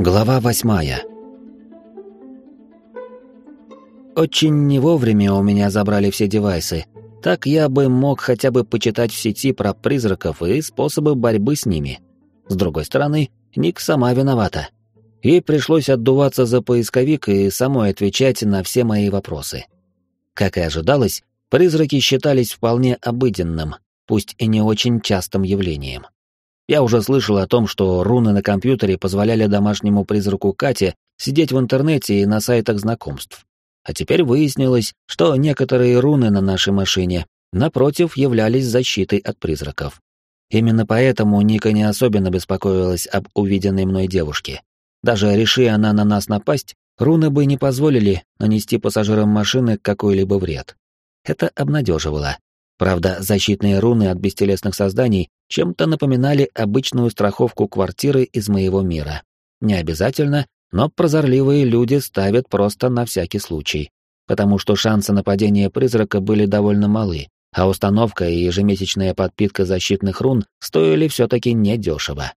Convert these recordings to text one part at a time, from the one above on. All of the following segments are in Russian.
Глава восьмая Очень не вовремя у меня забрали все девайсы. Так я бы мог хотя бы почитать в сети про призраков и способы борьбы с ними. С другой стороны, Ник сама виновата. Ей пришлось отдуваться за поисковик и самой отвечать на все мои вопросы. Как и ожидалось, призраки считались вполне обыденным, пусть и не очень частым явлением. Я уже слышал о том, что руны на компьютере позволяли домашнему призраку Кате сидеть в интернете и на сайтах знакомств. А теперь выяснилось, что некоторые руны на нашей машине, напротив, являлись защитой от призраков. Именно поэтому Ника не особенно беспокоилась об увиденной мной девушке. Даже реши она на нас напасть, руны бы не позволили нанести пассажирам машины какой-либо вред. Это обнадеживало. Правда, защитные руны от бестелесных созданий чем-то напоминали обычную страховку квартиры из моего мира. Не обязательно, но прозорливые люди ставят просто на всякий случай, потому что шансы нападения призрака были довольно малы, а установка и ежемесячная подпитка защитных рун стоили все-таки недешево.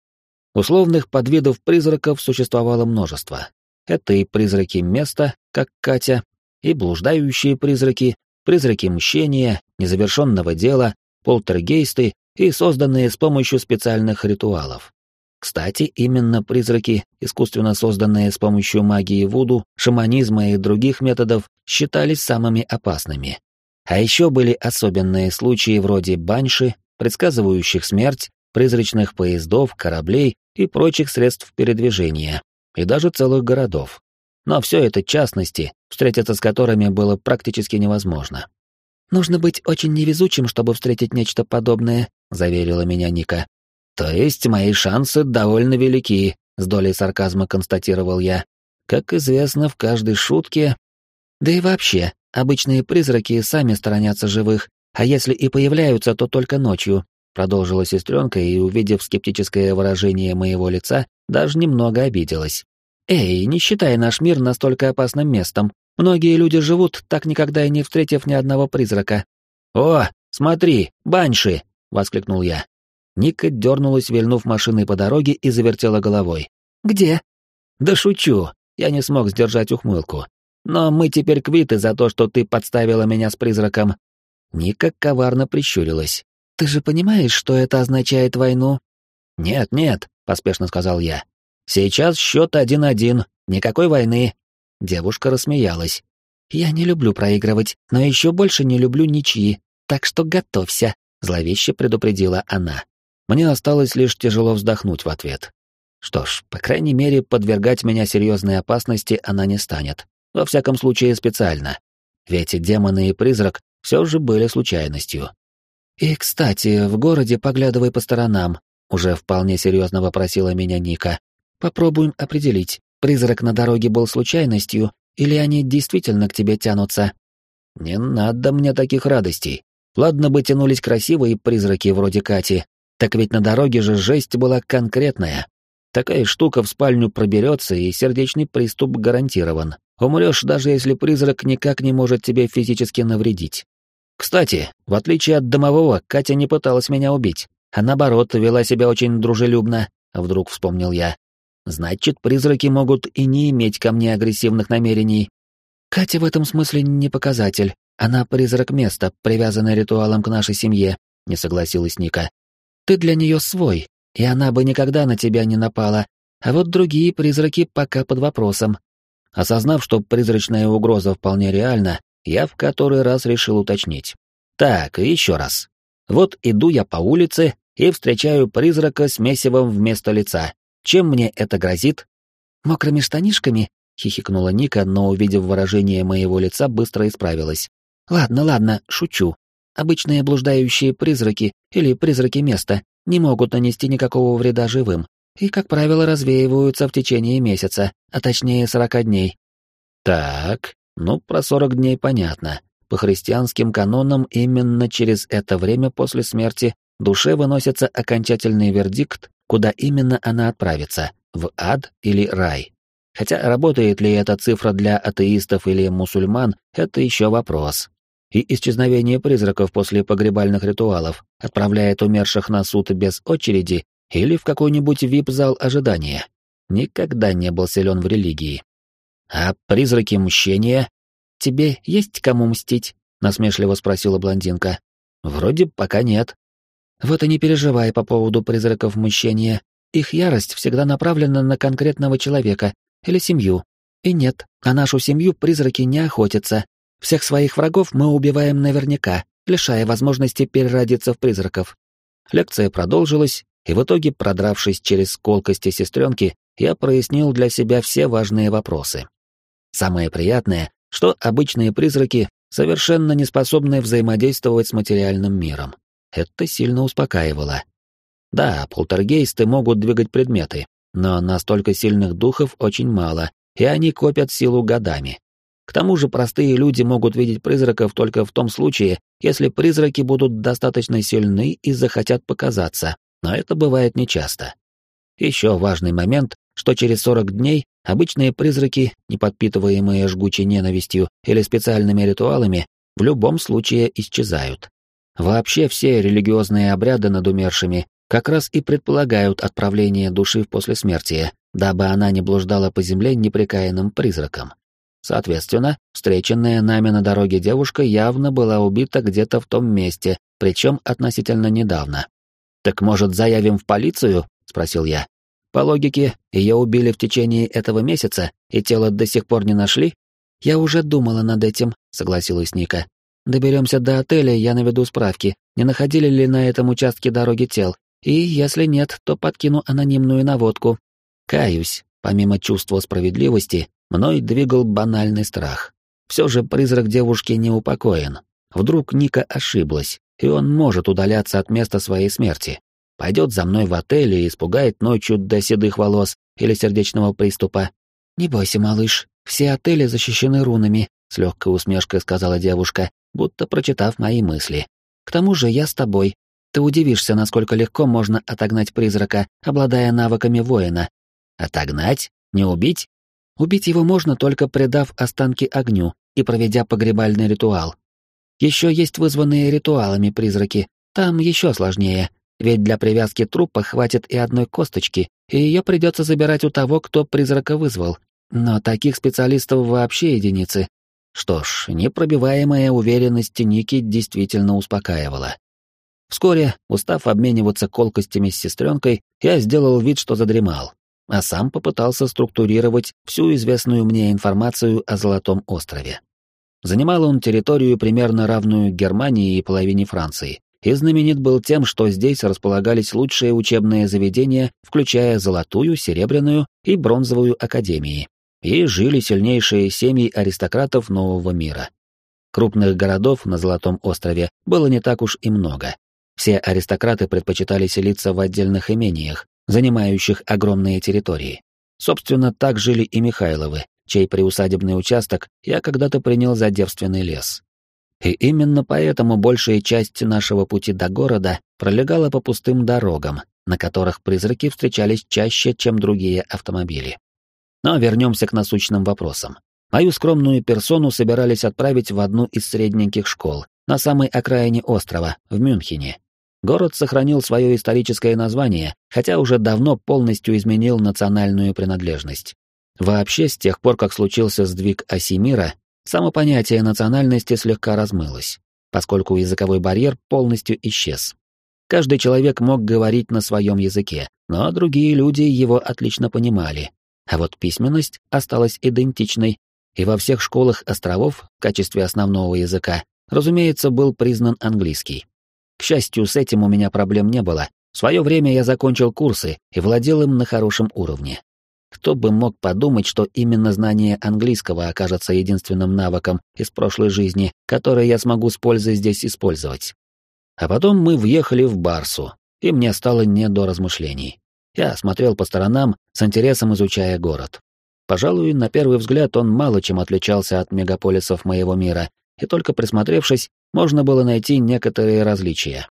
Условных подвидов призраков существовало множество. Это и призраки места, как Катя, и блуждающие призраки, призраки мщения, незавершенного дела, полтергейсты и созданные с помощью специальных ритуалов. Кстати, именно призраки, искусственно созданные с помощью магии Вуду, шаманизма и других методов, считались самыми опасными. А еще были особенные случаи вроде банши, предсказывающих смерть, призрачных поездов, кораблей и прочих средств передвижения, и даже целых городов. Но все это частности, встретиться с которыми было практически невозможно. «Нужно быть очень невезучим, чтобы встретить нечто подобное», — заверила меня Ника. То есть мои шансы довольно велики, с долей сарказма констатировал я. Как известно, в каждой шутке... Да и вообще, обычные призраки сами сторонятся живых, а если и появляются, то только ночью, продолжила сестренка и, увидев скептическое выражение моего лица, даже немного обиделась. «Эй, не считай наш мир настолько опасным местом. Многие люди живут, так никогда и не встретив ни одного призрака». «О, смотри, банши!» — воскликнул я. Ника дернулась, вильнув машиной по дороге и завертела головой. «Где?» «Да шучу. Я не смог сдержать ухмылку. Но мы теперь квиты за то, что ты подставила меня с призраком». Ника коварно прищурилась. «Ты же понимаешь, что это означает войну?» «Нет, нет», — поспешно сказал я. «Сейчас счет один-один. Никакой войны». Девушка рассмеялась. «Я не люблю проигрывать, но еще больше не люблю ничьи, так что готовься», — зловеще предупредила она. Мне осталось лишь тяжело вздохнуть в ответ. Что ж, по крайней мере, подвергать меня серьезной опасности она не станет. Во всяком случае, специально. Ведь демоны и призрак все же были случайностью. «И, кстати, в городе поглядывай по сторонам», — уже вполне серьезно вопросила меня Ника. «Попробуем определить, призрак на дороге был случайностью, или они действительно к тебе тянутся?» «Не надо мне таких радостей. Ладно бы тянулись красивые призраки вроде Кати, так ведь на дороге же жесть была конкретная. Такая штука в спальню проберется, и сердечный приступ гарантирован. Умрешь, даже если призрак никак не может тебе физически навредить. Кстати, в отличие от домового, Катя не пыталась меня убить, а наоборот, вела себя очень дружелюбно, вдруг вспомнил я. Значит, призраки могут и не иметь ко мне агрессивных намерений. Катя в этом смысле не показатель. Она призрак места, привязанный ритуалом к нашей семье, не согласилась Ника. Ты для нее свой, и она бы никогда на тебя не напала, а вот другие призраки пока под вопросом. Осознав, что призрачная угроза вполне реальна, я в который раз решил уточнить. Так, еще раз. Вот иду я по улице и встречаю призрака с месивом вместо лица. Чем мне это грозит? Мокрыми штанишками? хихикнула Ника, но, увидев выражение моего лица, быстро исправилась. Ладно, ладно, шучу. Обычные блуждающие призраки или призраки места не могут нанести никакого вреда живым и, как правило, развеиваются в течение месяца, а точнее сорока дней. Так, ну про сорок дней понятно. По христианским канонам именно через это время после смерти душе выносится окончательный вердикт, куда именно она отправится, в ад или рай. Хотя работает ли эта цифра для атеистов или мусульман, это еще вопрос и исчезновение призраков после погребальных ритуалов отправляет умерших на суд без очереди или в какой-нибудь вип-зал ожидания. никогда не был силен в религии. А призраки мщения? Тебе есть кому мстить? насмешливо спросила блондинка. Вроде пока нет. Вот и не переживай по поводу призраков мщения. Их ярость всегда направлена на конкретного человека или семью. И нет, на нашу семью призраки не охотятся. Всех своих врагов мы убиваем наверняка, лишая возможности переродиться в призраков. Лекция продолжилась, и в итоге, продравшись через колкости сестренки, я прояснил для себя все важные вопросы. Самое приятное, что обычные призраки совершенно не способны взаимодействовать с материальным миром. Это сильно успокаивало. Да, полтергейсты могут двигать предметы, но настолько сильных духов очень мало, и они копят силу годами. К тому же простые люди могут видеть призраков только в том случае, если призраки будут достаточно сильны и захотят показаться, но это бывает нечасто. Еще важный момент, что через 40 дней обычные призраки, не подпитываемые жгучей ненавистью или специальными ритуалами, в любом случае исчезают. Вообще все религиозные обряды над умершими как раз и предполагают отправление души в послесмертие, дабы она не блуждала по земле непрекаянным призраком. Соответственно, встреченная нами на дороге девушка явно была убита где-то в том месте, причем относительно недавно. «Так, может, заявим в полицию?» — спросил я. «По логике, ее убили в течение этого месяца, и тело до сих пор не нашли?» «Я уже думала над этим», — согласилась Ника. «Доберемся до отеля, я наведу справки, не находили ли на этом участке дороги тел, и, если нет, то подкину анонимную наводку. Каюсь, помимо чувства справедливости, Мной двигал банальный страх. Все же призрак девушки не упокоен. Вдруг Ника ошиблась, и он может удаляться от места своей смерти. Пойдет за мной в отель и испугает ночью до седых волос или сердечного приступа. «Не бойся, малыш, все отели защищены рунами», — с легкой усмешкой сказала девушка, будто прочитав мои мысли. «К тому же я с тобой. Ты удивишься, насколько легко можно отогнать призрака, обладая навыками воина». «Отогнать? Не убить?» Убить его можно только предав останки огню и проведя погребальный ритуал. Еще есть вызванные ритуалами призраки, там еще сложнее, ведь для привязки трупа хватит и одной косточки, и ее придется забирать у того, кто призрака вызвал. Но таких специалистов вообще единицы. Что ж, непробиваемая уверенность Ники действительно успокаивала. Вскоре, устав обмениваться колкостями с сестренкой, я сделал вид, что задремал а сам попытался структурировать всю известную мне информацию о Золотом острове. Занимал он территорию примерно равную Германии и половине Франции, и знаменит был тем, что здесь располагались лучшие учебные заведения, включая Золотую, Серебряную и Бронзовую академии, и жили сильнейшие семьи аристократов нового мира. Крупных городов на Золотом острове было не так уж и много. Все аристократы предпочитали селиться в отдельных имениях, занимающих огромные территории. Собственно, так жили и Михайловы, чей приусадебный участок я когда-то принял за девственный лес. И именно поэтому большая часть нашего пути до города пролегала по пустым дорогам, на которых призраки встречались чаще, чем другие автомобили. Но вернемся к насущным вопросам. Мою скромную персону собирались отправить в одну из средненьких школ, на самой окраине острова, в Мюнхене, Город сохранил свое историческое название, хотя уже давно полностью изменил национальную принадлежность. Вообще, с тех пор, как случился сдвиг оси мира, само понятие национальности слегка размылось, поскольку языковой барьер полностью исчез. Каждый человек мог говорить на своем языке, но другие люди его отлично понимали. А вот письменность осталась идентичной, и во всех школах островов в качестве основного языка, разумеется, был признан английский. К счастью, с этим у меня проблем не было. В свое время я закончил курсы и владел им на хорошем уровне. Кто бы мог подумать, что именно знание английского окажется единственным навыком из прошлой жизни, который я смогу с пользой здесь использовать. А потом мы въехали в Барсу, и мне стало не до размышлений. Я смотрел по сторонам, с интересом изучая город. Пожалуй, на первый взгляд он мало чем отличался от мегаполисов моего мира, и только присмотревшись, можно было найти некоторые различия.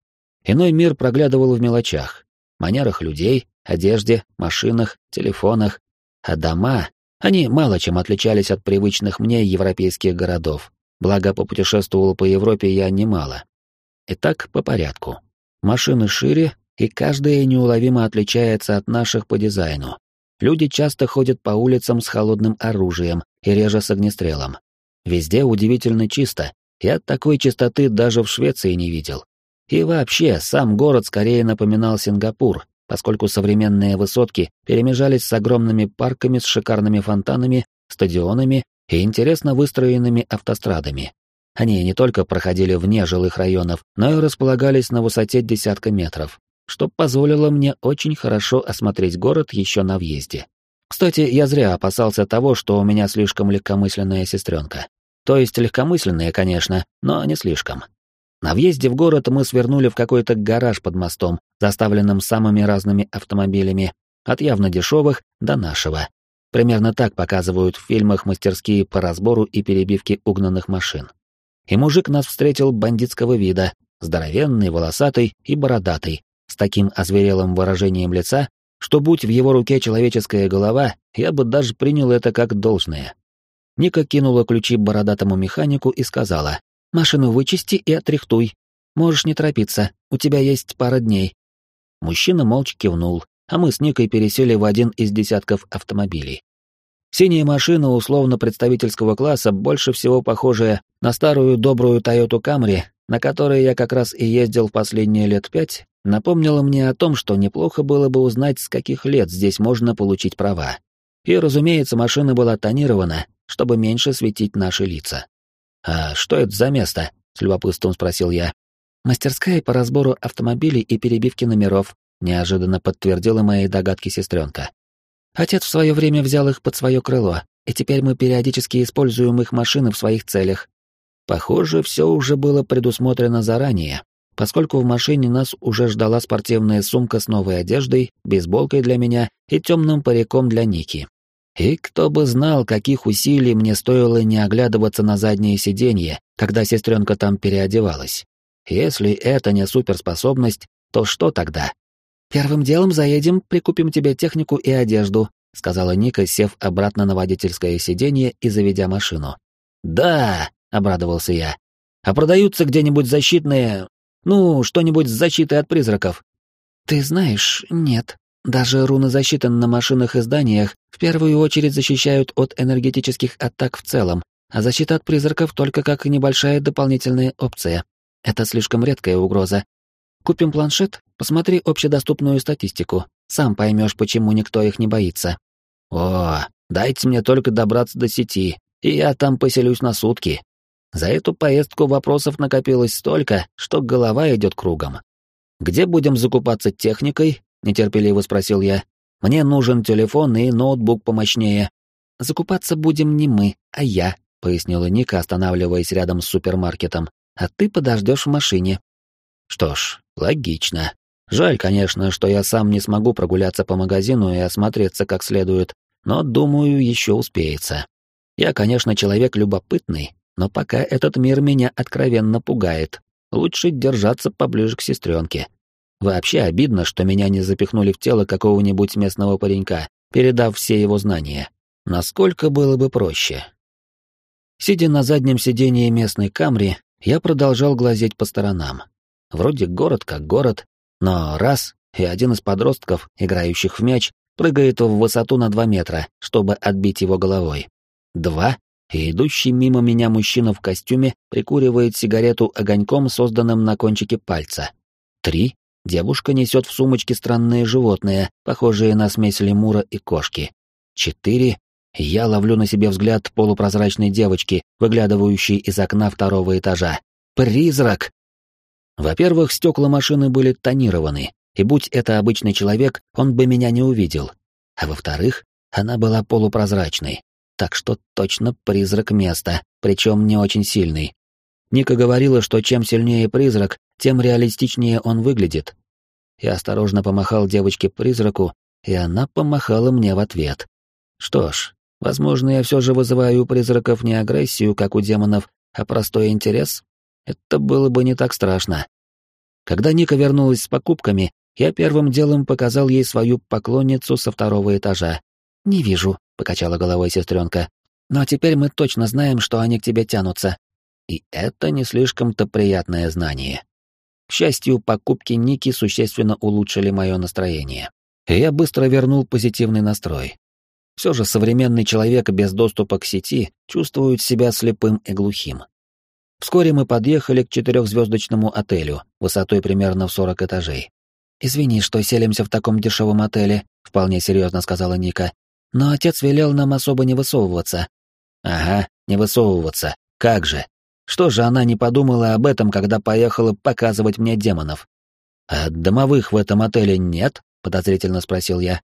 Иной мир проглядывал в мелочах, манерах людей, одежде, машинах, телефонах, а дома, они мало чем отличались от привычных мне европейских городов, благо попутешествовал по Европе я немало. Итак, по порядку. Машины шире, и каждая неуловимо отличается от наших по дизайну. люди часто ходят по улицам с холодным оружием и реже с огнестрелом. Везде удивительно чисто, я такой чистоты даже в Швеции не видел. И вообще, сам город скорее напоминал Сингапур, поскольку современные высотки перемежались с огромными парками с шикарными фонтанами, стадионами и интересно выстроенными автострадами. Они не только проходили вне жилых районов, но и располагались на высоте десятка метров, что позволило мне очень хорошо осмотреть город еще на въезде. Кстати, я зря опасался того, что у меня слишком легкомысленная сестренка. То есть легкомысленная, конечно, но не слишком. На въезде в город мы свернули в какой-то гараж под мостом, заставленным самыми разными автомобилями, от явно дешевых до нашего. Примерно так показывают в фильмах мастерские по разбору и перебивке угнанных машин. И мужик нас встретил бандитского вида, здоровенный, волосатый и бородатый, с таким озверелым выражением лица, что будь в его руке человеческая голова, я бы даже принял это как должное. Ника кинула ключи бородатому механику и сказала, «Машину вычисти и отрихтуй. Можешь не торопиться, у тебя есть пара дней». Мужчина молча кивнул, а мы с Никой пересели в один из десятков автомобилей. Синяя машина условно-представительского класса, больше всего похожая на старую добрую Toyota Camry, на которой я как раз и ездил последние лет пять, напомнила мне о том, что неплохо было бы узнать, с каких лет здесь можно получить права. И, разумеется, машина была тонирована, чтобы меньше светить наши лица. «А что это за место?» — с любопытством спросил я. «Мастерская по разбору автомобилей и перебивке номеров», — неожиданно подтвердила мои догадки сестренка. Отец в свое время взял их под свое крыло, и теперь мы периодически используем их машины в своих целях. Похоже, все уже было предусмотрено заранее, поскольку в машине нас уже ждала спортивная сумка с новой одеждой, бейсболкой для меня и темным париком для Ники. И кто бы знал, каких усилий мне стоило не оглядываться на заднее сиденье, когда сестренка там переодевалась. Если это не суперспособность, то что тогда? «Первым делом заедем, прикупим тебе технику и одежду», — сказала Ника, сев обратно на водительское сиденье и заведя машину. «Да!» — обрадовался я. «А продаются где-нибудь защитные... Ну, что-нибудь с защитой от призраков?» «Ты знаешь, нет. Даже руны защиты на машинах и зданиях в первую очередь защищают от энергетических атак в целом, а защита от призраков только как небольшая дополнительная опция. Это слишком редкая угроза, Купим планшет, посмотри общедоступную статистику. Сам поймешь, почему никто их не боится. О, дайте мне только добраться до сети, и я там поселюсь на сутки. За эту поездку вопросов накопилось столько, что голова идет кругом. Где будем закупаться техникой? нетерпеливо спросил я. Мне нужен телефон и ноутбук помощнее. Закупаться будем не мы, а я, пояснила Ника, останавливаясь рядом с супермаркетом. А ты подождешь в машине. Что ж, логично. Жаль, конечно, что я сам не смогу прогуляться по магазину и осмотреться как следует, но, думаю, еще успеется. Я, конечно, человек любопытный, но пока этот мир меня откровенно пугает. Лучше держаться поближе к сестренке. Вообще обидно, что меня не запихнули в тело какого-нибудь местного паренька, передав все его знания. Насколько было бы проще. Сидя на заднем сидении местной камри, я продолжал глазеть по сторонам. Вроде город как город, но раз, и один из подростков, играющих в мяч, прыгает в высоту на два метра, чтобы отбить его головой. Два, и идущий мимо меня мужчина в костюме прикуривает сигарету огоньком, созданным на кончике пальца. Три, девушка несет в сумочке странные животные, похожие на смесь лемура и кошки. Четыре, я ловлю на себе взгляд полупрозрачной девочки, выглядывающей из окна второго этажа. «Призрак!» Во-первых, стекла машины были тонированы, и будь это обычный человек, он бы меня не увидел. А во-вторых, она была полупрозрачной, так что точно призрак места, причем не очень сильный. Ника говорила, что чем сильнее призрак, тем реалистичнее он выглядит. Я осторожно помахал девочке-призраку, и она помахала мне в ответ. Что ж, возможно, я все же вызываю у призраков не агрессию, как у демонов, а простой интерес? Это было бы не так страшно. Когда Ника вернулась с покупками, я первым делом показал ей свою поклонницу со второго этажа. «Не вижу», — покачала головой сестренка. «Но теперь мы точно знаем, что они к тебе тянутся». И это не слишком-то приятное знание. К счастью, покупки Ники существенно улучшили мое настроение. и я быстро вернул позитивный настрой. Все же современный человек без доступа к сети чувствует себя слепым и глухим. Вскоре мы подъехали к четырехзвездочному отелю, высотой примерно в 40 этажей. «Извини, что селимся в таком дешевом отеле», — вполне серьезно сказала Ника. «Но отец велел нам особо не высовываться». «Ага, не высовываться. Как же? Что же она не подумала об этом, когда поехала показывать мне демонов?» «А домовых в этом отеле нет?» — подозрительно спросил я.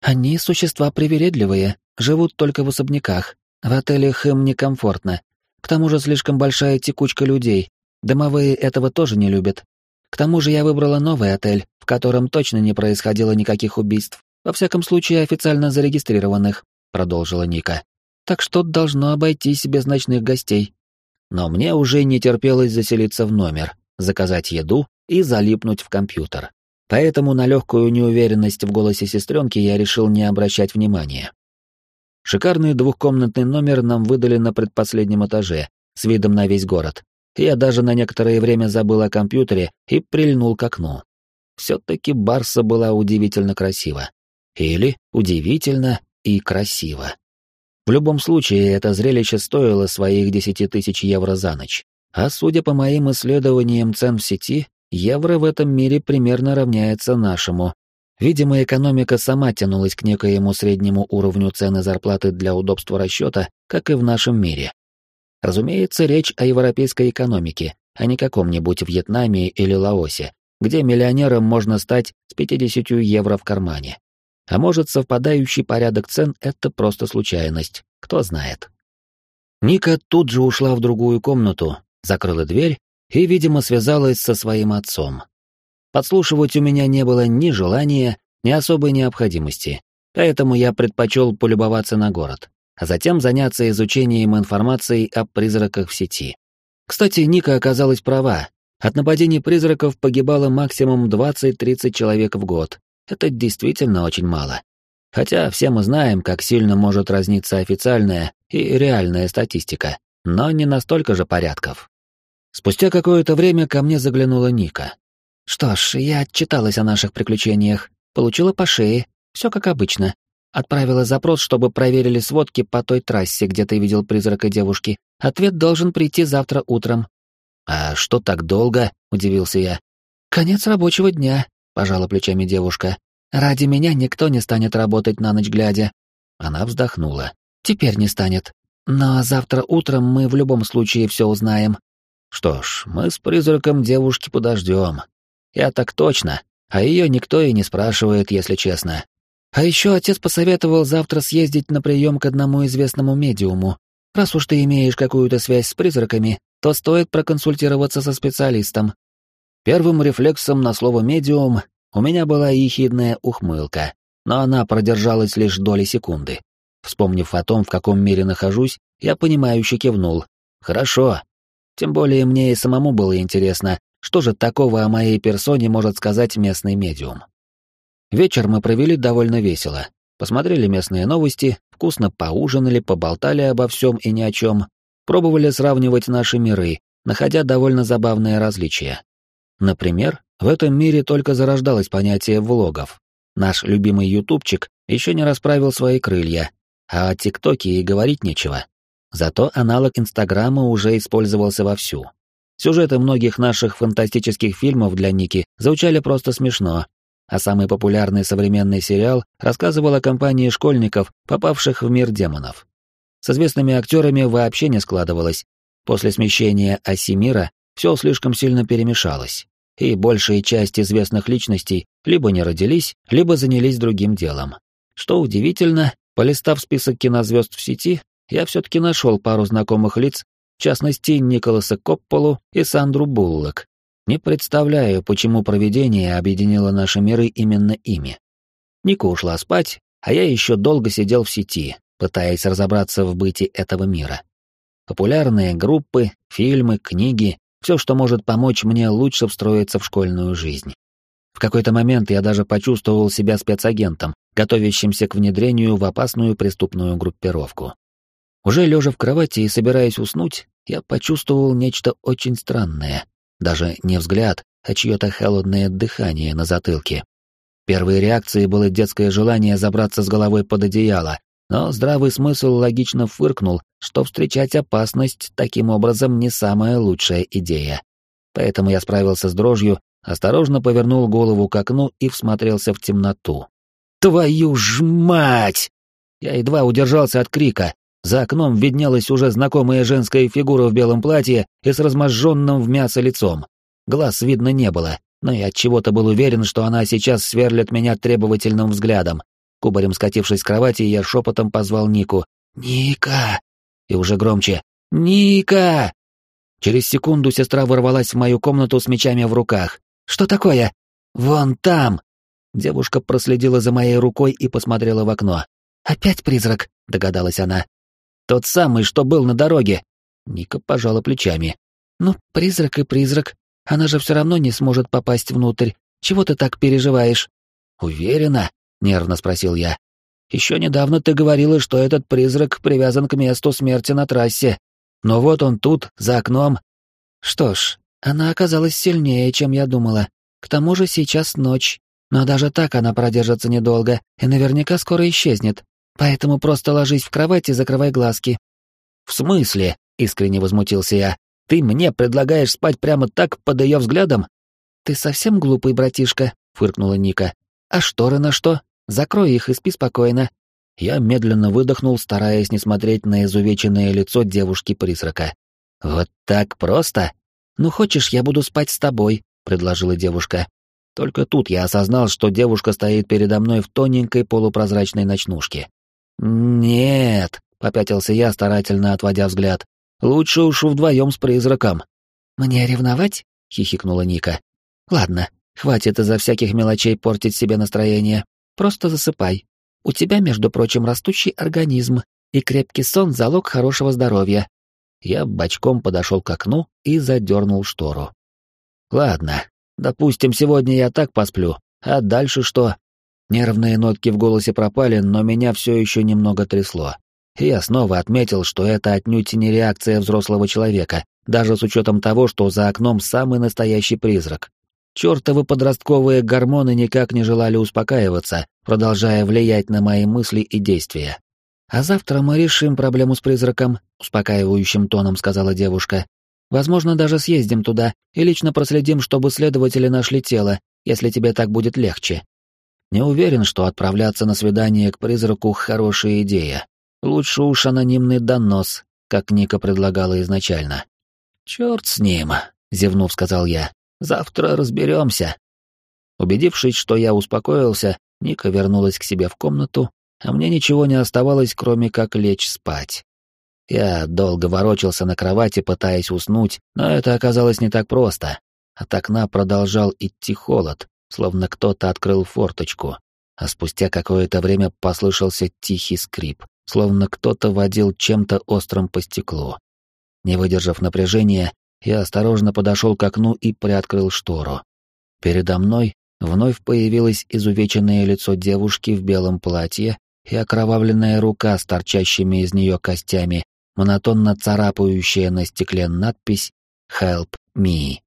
«Они существа привередливые, живут только в особняках. В отелях им некомфортно. К тому же слишком большая текучка людей. Домовые этого тоже не любят. К тому же я выбрала новый отель, в котором точно не происходило никаких убийств. Во всяком случае, официально зарегистрированных», — продолжила Ника. «Так что должно обойтись без ночных гостей». Но мне уже не терпелось заселиться в номер, заказать еду и залипнуть в компьютер. Поэтому на легкую неуверенность в голосе сестренки я решил не обращать внимания. Шикарный двухкомнатный номер нам выдали на предпоследнем этаже, с видом на весь город. Я даже на некоторое время забыл о компьютере и прильнул к окну. Все-таки Барса была удивительно красива. Или удивительно и красиво. В любом случае, это зрелище стоило своих десяти тысяч евро за ночь. А судя по моим исследованиям цен в сети, евро в этом мире примерно равняется нашему. Видимо, экономика сама тянулась к некоему среднему уровню цены зарплаты для удобства расчета, как и в нашем мире. Разумеется, речь о европейской экономике, а не каком-нибудь Вьетнаме или Лаосе, где миллионером можно стать с 50 евро в кармане. А может, совпадающий порядок цен — это просто случайность, кто знает. Ника тут же ушла в другую комнату, закрыла дверь и, видимо, связалась со своим отцом. Подслушивать у меня не было ни желания, ни особой необходимости, поэтому я предпочел полюбоваться на город, а затем заняться изучением информации о призраках в сети. Кстати, Ника оказалась права. От нападений призраков погибало максимум 20-30 человек в год. Это действительно очень мало. Хотя все мы знаем, как сильно может разниться официальная и реальная статистика, но не настолько же порядков. Спустя какое-то время ко мне заглянула Ника. Что ж, я отчиталась о наших приключениях, получила по шее, все как обычно. Отправила запрос, чтобы проверили сводки по той трассе, где ты видел призрака девушки. Ответ должен прийти завтра утром. А что так долго? удивился я. Конец рабочего дня, пожала плечами девушка. Ради меня никто не станет работать на ночь глядя. Она вздохнула. Теперь не станет. Но завтра утром мы в любом случае все узнаем. Что ж, мы с призраком девушки подождем. Я так точно, а ее никто и не спрашивает, если честно. А еще отец посоветовал завтра съездить на прием к одному известному медиуму. Раз уж ты имеешь какую-то связь с призраками, то стоит проконсультироваться со специалистом. Первым рефлексом на слово «медиум» у меня была ехидная ухмылка, но она продержалась лишь доли секунды. Вспомнив о том, в каком мире нахожусь, я понимающе кивнул. «Хорошо, тем более мне и самому было интересно, что же такого о моей персоне может сказать местный медиум. Вечер мы провели довольно весело. Посмотрели местные новости, вкусно поужинали, поболтали обо всем и ни о чем, пробовали сравнивать наши миры, находя довольно забавные различия. Например, в этом мире только зарождалось понятие влогов. Наш любимый ютубчик еще не расправил свои крылья, а о тиктоке и говорить нечего. Зато аналог Инстаграма уже использовался вовсю. Сюжеты многих наших фантастических фильмов для Ники звучали просто смешно, а самый популярный современный сериал рассказывал о компании школьников, попавших в мир демонов. С известными актерами вообще не складывалось. После смещения оси мира все слишком сильно перемешалось, и большая часть известных личностей либо не родились, либо занялись другим делом. Что удивительно, полистав список кинозвезд в сети, я все-таки нашел пару знакомых лиц, в частности, Николаса Копполу и Сандру Буллок. Не представляю, почему проведение объединило наши миры именно ими. Ника ушла спать, а я еще долго сидел в сети, пытаясь разобраться в быте этого мира. Популярные группы, фильмы, книги — все, что может помочь мне лучше встроиться в школьную жизнь. В какой-то момент я даже почувствовал себя спецагентом, готовящимся к внедрению в опасную преступную группировку. Уже лежа в кровати и собираясь уснуть, я почувствовал нечто очень странное. Даже не взгляд, а чье-то холодное дыхание на затылке. Первой реакцией было детское желание забраться с головой под одеяло, но здравый смысл логично фыркнул, что встречать опасность таким образом не самая лучшая идея. Поэтому я справился с дрожью, осторожно повернул голову к окну и всмотрелся в темноту. «Твою ж мать!» Я едва удержался от крика. За окном виднелась уже знакомая женская фигура в белом платье и с разможженным в мясо лицом. Глаз видно не было, но я от чего-то был уверен, что она сейчас сверлит меня требовательным взглядом. Кубарем скатившись с кровати, я шепотом позвал Нику. «Ника!» И уже громче. «Ника!» Через секунду сестра ворвалась в мою комнату с мечами в руках. «Что такое?» «Вон там!» Девушка проследила за моей рукой и посмотрела в окно. «Опять призрак?» — догадалась она. «Тот самый, что был на дороге!» Ника пожала плечами. «Ну, призрак и призрак. Она же все равно не сможет попасть внутрь. Чего ты так переживаешь?» «Уверена?» Нервно спросил я. Еще недавно ты говорила, что этот призрак привязан к месту смерти на трассе. Но вот он тут, за окном. Что ж, она оказалась сильнее, чем я думала. К тому же сейчас ночь. Но даже так она продержится недолго и наверняка скоро исчезнет. Поэтому просто ложись в кровать и закрывай глазки. В смысле? Искренне возмутился я. Ты мне предлагаешь спать прямо так под ее взглядом? Ты совсем глупый, братишка, фыркнула Ника. А шторы на что? Закрой их и спи спокойно. Я медленно выдохнул, стараясь не смотреть на изувеченное лицо девушки-призрака. Вот так просто? Ну хочешь, я буду спать с тобой, предложила девушка. Только тут я осознал, что девушка стоит передо мной в тоненькой полупрозрачной ночнушке. Нет, попятился я, старательно отводя взгляд. Лучше уж вдвоем с призраком. Мне ревновать? хихикнула Ника. Ладно, хватит из-за всяких мелочей портить себе настроение. Просто засыпай. У тебя, между прочим, растущий организм, и крепкий сон — залог хорошего здоровья. Я бочком подошел к окну и задернул штору. Ладно, допустим, сегодня я так посплю, а дальше что? Нервные нотки в голосе пропали, но меня все еще немного трясло. И я снова отметил, что это отнюдь не реакция взрослого человека, даже с учетом того, что за окном самый настоящий призрак. Чёртовы подростковые гормоны никак не желали успокаиваться, продолжая влиять на мои мысли и действия. «А завтра мы решим проблему с призраком», — успокаивающим тоном сказала девушка. «Возможно, даже съездим туда и лично проследим, чтобы следователи нашли тело, если тебе так будет легче». Не уверен, что отправляться на свидание к призраку — хорошая идея. Лучше уж анонимный донос, как Ника предлагала изначально. «Чёрт с ним», — зевнув, сказал я. Завтра разберемся. Убедившись, что я успокоился, Ника вернулась к себе в комнату, а мне ничего не оставалось, кроме как лечь спать. Я долго ворочался на кровати, пытаясь уснуть, но это оказалось не так просто. От окна продолжал идти холод, словно кто-то открыл форточку, а спустя какое-то время послышался тихий скрип, словно кто-то водил чем-то острым по стеклу. Не выдержав напряжения, я осторожно подошел к окну и приоткрыл штору. Передо мной вновь появилось изувеченное лицо девушки в белом платье и окровавленная рука с торчащими из нее костями, монотонно царапающая на стекле надпись «Help me».